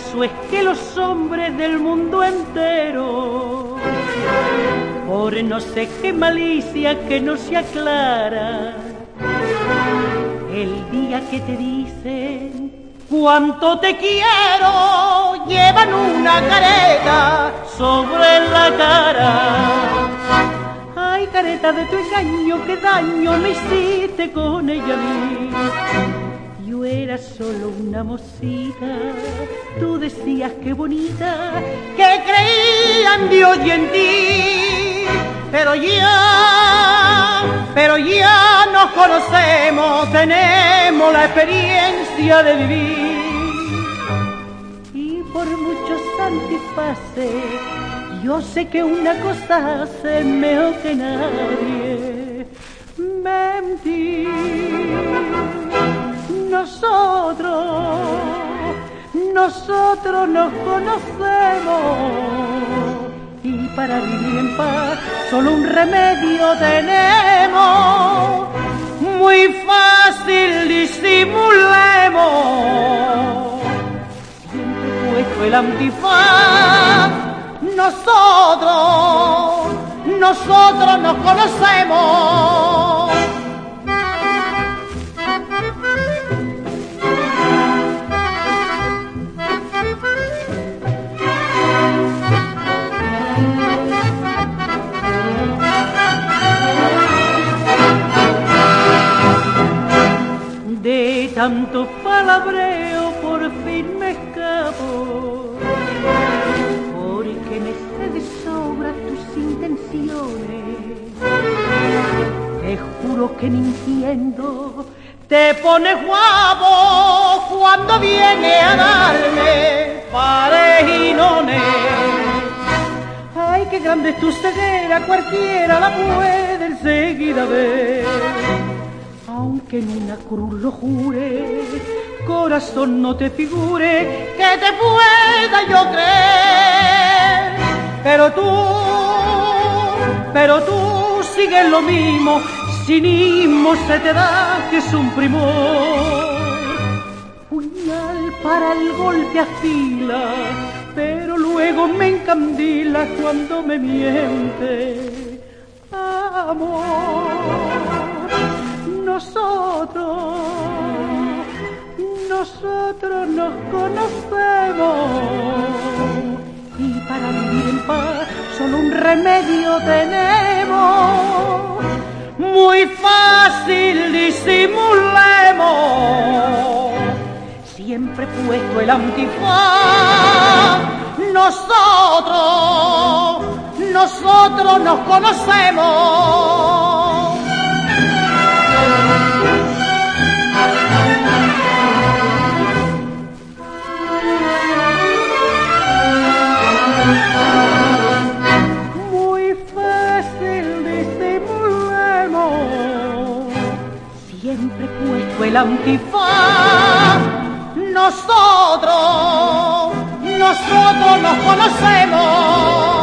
caso es que los hombres del mundo entero, por no sé qué malicia que no se aclara, el día que te dicen cuánto te quiero, llevan una careta sobre la cara. Ay, careta de tu engaño, qué daño me hiciste con ella a. Yo era solo una mosita, tú decías qué bonita, que creía en Dios y en ti. Pero ya, pero ya nos conocemos, tenemos la experiencia de vivir. Y por muchos antifaces, yo sé que una cosa hace mejor que nadie. Mentir. Nosotros nos conocemos. Y para vivir en paz solo un remedio tenemos. Muy fácil disimulemos. Siempre puesto el antifaz. Nosotros, nosotros nos conocemos. Tanto palabreo por fin me escapo, porque me sé de sobra tus intenciones. Te juro que mintiendo te pones guapo cuando viene a darme parejinones. Ay, qué grande es tu ceguera, cualquiera la puede enseguida ver aunque en una cruz lo jure, corazón no te figure que te pueda yo creer. Pero tú, pero tú sigues lo mismo, cinismo se te da que es un primor. Puñal para el golpe afila, pero luego me encandila cuando me miente. Amor nosotros nos conocemos y para vivir en paz solo un remedio tenemos. Muy fácil disimulemos, siempre puesto el antifaz. Nosotros, nosotros nos conocemos. Siempre el antifaz. Nosotros, nosotros nos conocemos.